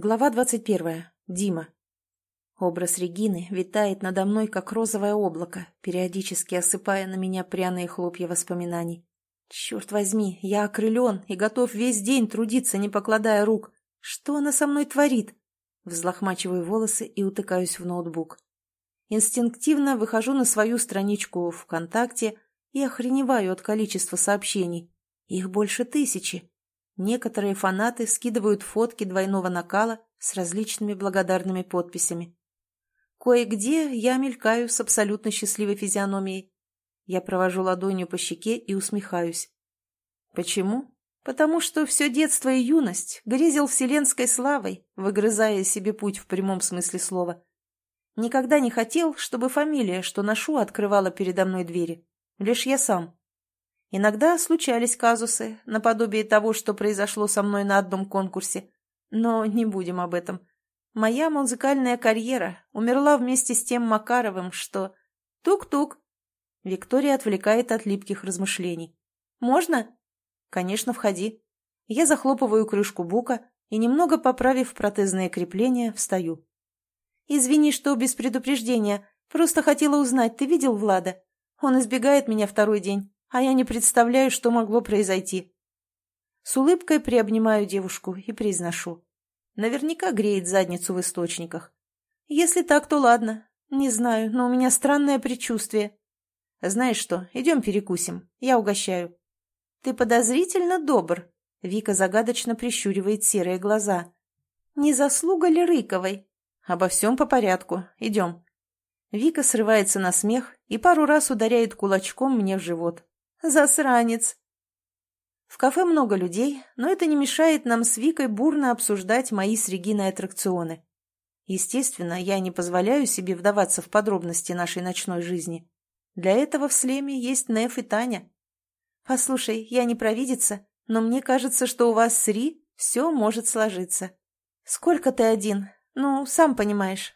Глава 21. Дима. Образ Регины витает надо мной, как розовое облако, периодически осыпая на меня пряные хлопья воспоминаний. Черт возьми, я окрылен и готов весь день трудиться, не покладая рук. Что она со мной творит? Взлохмачиваю волосы и утыкаюсь в ноутбук. Инстинктивно выхожу на свою страничку ВКонтакте и охреневаю от количества сообщений. Их больше тысячи. Некоторые фанаты скидывают фотки двойного накала с различными благодарными подписями. Кое-где я мелькаю с абсолютно счастливой физиономией. Я провожу ладонью по щеке и усмехаюсь. Почему? Потому что все детство и юность грезил вселенской славой, выгрызая себе путь в прямом смысле слова. Никогда не хотел, чтобы фамилия, что ношу, открывала передо мной двери. Лишь я сам. Иногда случались казусы, наподобие того, что произошло со мной на одном конкурсе. Но не будем об этом. Моя музыкальная карьера умерла вместе с тем Макаровым, что... Тук-тук. Виктория отвлекает от липких размышлений. «Можно?» «Конечно, входи». Я захлопываю крышку бука и, немного поправив протезные крепления, встаю. «Извини, что без предупреждения. Просто хотела узнать, ты видел Влада? Он избегает меня второй день а я не представляю, что могло произойти. С улыбкой приобнимаю девушку и произношу. Наверняка греет задницу в источниках. Если так, то ладно. Не знаю, но у меня странное предчувствие. Знаешь что, идем перекусим. Я угощаю. Ты подозрительно добр. Вика загадочно прищуривает серые глаза. Не заслуга ли Рыковой? Обо всем по порядку. Идем. Вика срывается на смех и пару раз ударяет кулачком мне в живот. Засранец!» В кафе много людей, но это не мешает нам с Викой бурно обсуждать мои с Региной аттракционы. Естественно, я не позволяю себе вдаваться в подробности нашей ночной жизни. Для этого в Слеме есть Неф и Таня. «Послушай, я не провидица, но мне кажется, что у вас с Ри все может сложиться. Сколько ты один? Ну, сам понимаешь».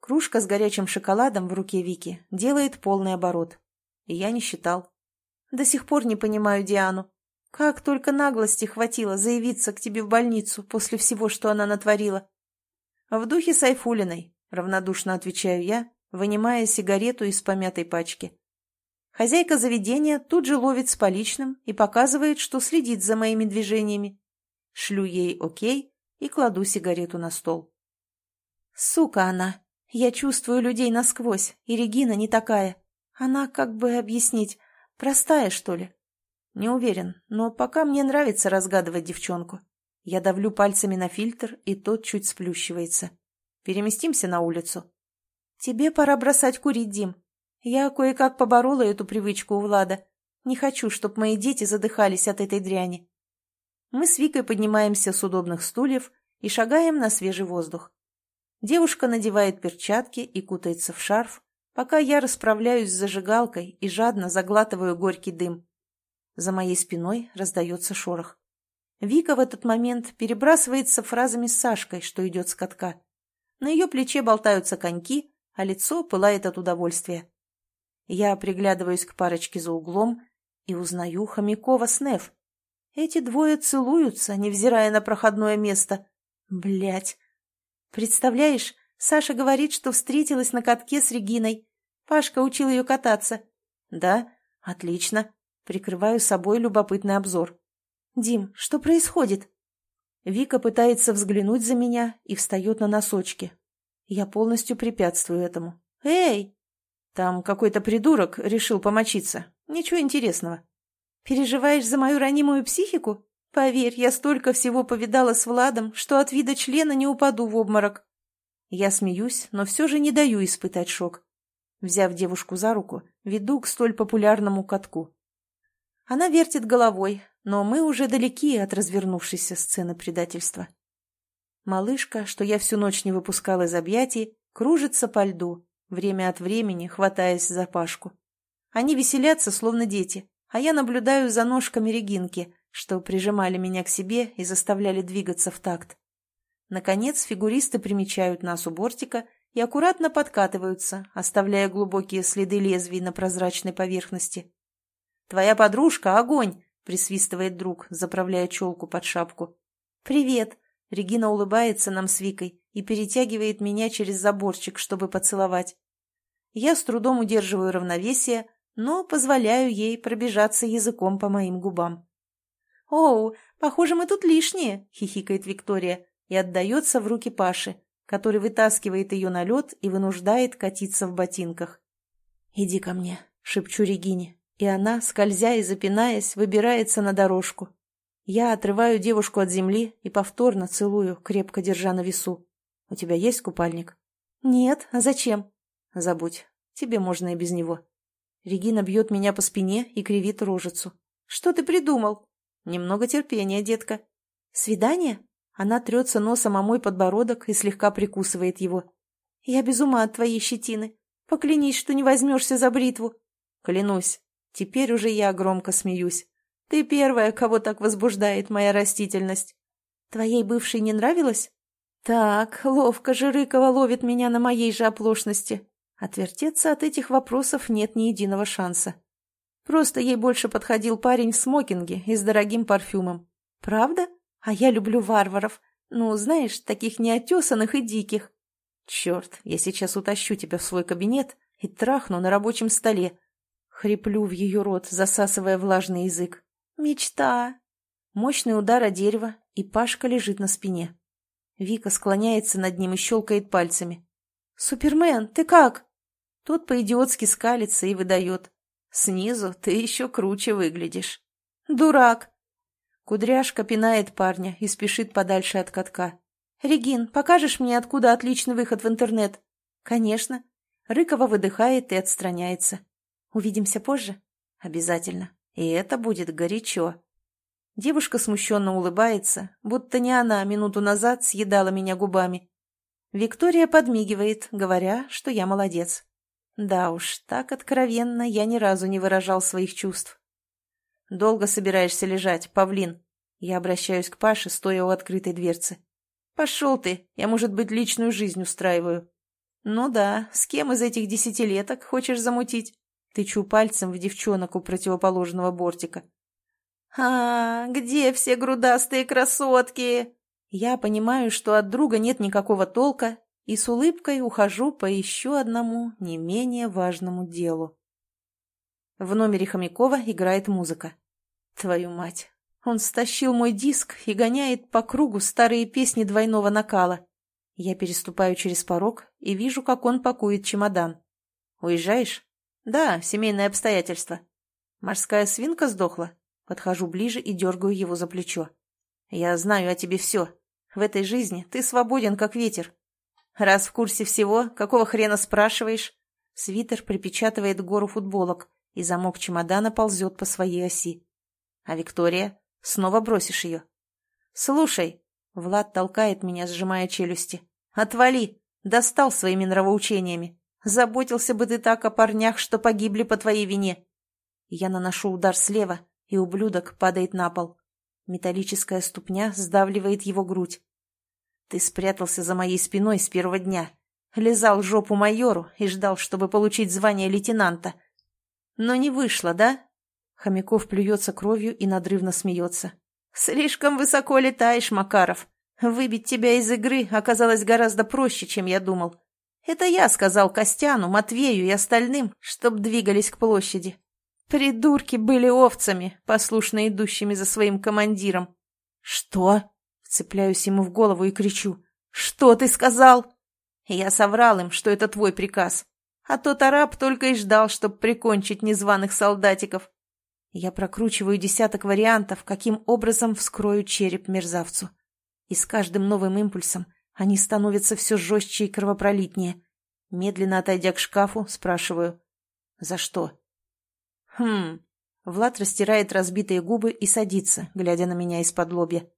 Кружка с горячим шоколадом в руке Вики делает полный оборот. И я не считал. До сих пор не понимаю Диану. Как только наглости хватило заявиться к тебе в больницу после всего, что она натворила. В духе Сайфулиной, равнодушно отвечаю я, вынимая сигарету из помятой пачки. Хозяйка заведения тут же ловит с поличным и показывает, что следит за моими движениями. Шлю ей окей и кладу сигарету на стол. Сука она! Я чувствую людей насквозь, и Регина не такая. Она, как бы объяснить, Простая, что ли? Не уверен, но пока мне нравится разгадывать девчонку. Я давлю пальцами на фильтр, и тот чуть сплющивается. Переместимся на улицу. Тебе пора бросать курить, Дим. Я кое-как поборола эту привычку у Влада. Не хочу, чтобы мои дети задыхались от этой дряни. Мы с Викой поднимаемся с удобных стульев и шагаем на свежий воздух. Девушка надевает перчатки и кутается в шарф, пока я расправляюсь с зажигалкой и жадно заглатываю горький дым. За моей спиной раздается шорох. Вика в этот момент перебрасывается фразами с Сашкой, что идет с катка. На ее плече болтаются коньки, а лицо пылает от удовольствия. Я приглядываюсь к парочке за углом и узнаю Хомякова с Неф. Эти двое целуются, невзирая на проходное место. Блять. Представляешь, Саша говорит, что встретилась на катке с Региной. Пашка учил ее кататься. Да, отлично. Прикрываю собой любопытный обзор. Дим, что происходит? Вика пытается взглянуть за меня и встает на носочки. Я полностью препятствую этому. Эй! Там какой-то придурок решил помочиться. Ничего интересного. Переживаешь за мою ранимую психику? Поверь, я столько всего повидала с Владом, что от вида члена не упаду в обморок. Я смеюсь, но все же не даю испытать шок. Взяв девушку за руку, веду к столь популярному катку. Она вертит головой, но мы уже далеки от развернувшейся сцены предательства. Малышка, что я всю ночь не выпускал из объятий, кружится по льду, время от времени хватаясь за Пашку. Они веселятся, словно дети, а я наблюдаю за ножками Регинки, что прижимали меня к себе и заставляли двигаться в такт. Наконец фигуристы примечают нас у бортика и аккуратно подкатываются, оставляя глубокие следы лезвий на прозрачной поверхности. «Твоя подружка — огонь!» — присвистывает друг, заправляя челку под шапку. «Привет!» Регина улыбается нам с Викой и перетягивает меня через заборчик, чтобы поцеловать. Я с трудом удерживаю равновесие, но позволяю ей пробежаться языком по моим губам. «Оу, похоже, мы тут лишние», — хихикает Виктория и отдается в руки Паши, который вытаскивает ее на лед и вынуждает катиться в ботинках. «Иди ко мне», — шепчу Регине, и она, скользя и запинаясь, выбирается на дорожку. Я отрываю девушку от земли и повторно целую, крепко держа на весу. «У тебя есть купальник?» «Нет, а зачем?» «Забудь, тебе можно и без него». Регина бьет меня по спине и кривит рожицу. «Что ты придумал?» «Немного терпения, детка». «Свидание?» Она трется носом о мой подбородок и слегка прикусывает его. «Я без ума от твоей щетины. Поклянись, что не возьмешься за бритву». «Клянусь. Теперь уже я громко смеюсь. Ты первая, кого так возбуждает моя растительность». «Твоей бывшей не нравилось?» «Так, ловко же Рыкова ловит меня на моей же оплошности. Отвертеться от этих вопросов нет ни единого шанса. Просто ей больше подходил парень в смокинге и с дорогим парфюмом. Правда? А я люблю варваров. Ну, знаешь, таких неотесанных и диких. Черт, я сейчас утащу тебя в свой кабинет и трахну на рабочем столе. Хриплю в ее рот, засасывая влажный язык. Мечта. Мощный удар о дерево, и Пашка лежит на спине. Вика склоняется над ним и щелкает пальцами. «Супермен, ты как?» Тот по-идиотски скалится и выдает. «Снизу ты еще круче выглядишь». «Дурак!» Кудряшка пинает парня и спешит подальше от катка. «Регин, покажешь мне, откуда отличный выход в интернет?» «Конечно». Рыкова выдыхает и отстраняется. «Увидимся позже?» «Обязательно. И это будет горячо». Девушка смущенно улыбается, будто не она минуту назад съедала меня губами. Виктория подмигивает, говоря, что я молодец. Да уж, так откровенно я ни разу не выражал своих чувств. «Долго собираешься лежать, павлин?» Я обращаюсь к Паше, стоя у открытой дверцы. «Пошел ты, я, может быть, личную жизнь устраиваю». «Ну да, с кем из этих десятилеток хочешь замутить?» Тычу пальцем в девчонок у противоположного бортика. «А, где все грудастые красотки?» Я понимаю, что от друга нет никакого толка, и с улыбкой ухожу по еще одному не менее важному делу. В номере Хомякова играет музыка. Твою мать. Он стащил мой диск и гоняет по кругу старые песни двойного накала. Я переступаю через порог и вижу, как он пакует чемодан. «Уезжаешь?» «Да, семейное обстоятельство». «Морская свинка сдохла?» Подхожу ближе и дергаю его за плечо. «Я знаю о тебе все. В этой жизни ты свободен, как ветер. Раз в курсе всего, какого хрена спрашиваешь?» Свитер припечатывает гору футболок, и замок чемодана ползет по своей оси. А Виктория? Снова бросишь ее? Слушай, Влад толкает меня, сжимая челюсти. Отвали! Достал своими нравоучениями. Заботился бы ты так о парнях, что погибли по твоей вине. Я наношу удар слева, и ублюдок падает на пол. Металлическая ступня сдавливает его грудь. Ты спрятался за моей спиной с первого дня. Лизал жопу майору и ждал, чтобы получить звание лейтенанта. Но не вышло, да? Хомяков плюется кровью и надрывно смеется. Слишком высоко летаешь, Макаров. Выбить тебя из игры оказалось гораздо проще, чем я думал. Это я сказал Костяну, Матвею и остальным, чтоб двигались к площади. Придурки были овцами, послушно идущими за своим командиром. «Что?» — вцепляюсь ему в голову и кричу. «Что ты сказал?» Я соврал им, что это твой приказ. А тот араб только и ждал, чтобы прикончить незваных солдатиков. Я прокручиваю десяток вариантов, каким образом вскрою череп мерзавцу. И с каждым новым импульсом они становятся все жестче и кровопролитнее. Медленно отойдя к шкафу, спрашиваю. «За что?» «Хм...» Влад растирает разбитые губы и садится, глядя на меня из-под лобья.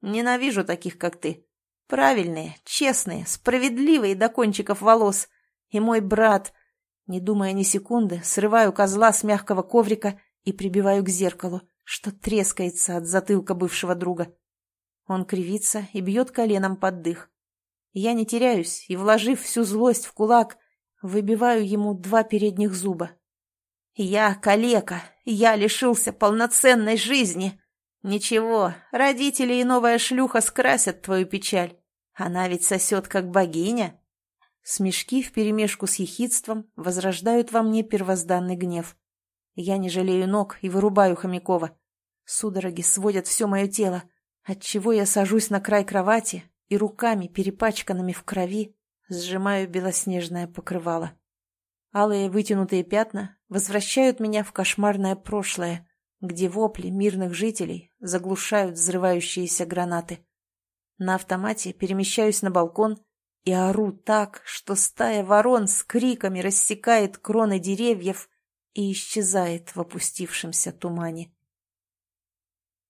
«Ненавижу таких, как ты. Правильные, честные, справедливые до кончиков волос. И мой брат, не думая ни секунды, срываю козла с мягкого коврика и прибиваю к зеркалу, что трескается от затылка бывшего друга. Он кривится и бьет коленом под дых. Я не теряюсь и, вложив всю злость в кулак, выбиваю ему два передних зуба. Я калека, я лишился полноценной жизни. Ничего, родители и новая шлюха скрасят твою печаль. Она ведь сосет, как богиня. Смешки вперемешку с ехидством возрождают во мне первозданный гнев. Я не жалею ног и вырубаю Хомякова. Судороги сводят все мое тело, отчего я сажусь на край кровати и руками, перепачканными в крови, сжимаю белоснежное покрывало. Алые вытянутые пятна возвращают меня в кошмарное прошлое, где вопли мирных жителей заглушают взрывающиеся гранаты. На автомате перемещаюсь на балкон и ору так, что стая ворон с криками рассекает кроны деревьев и исчезает в опустившемся тумане.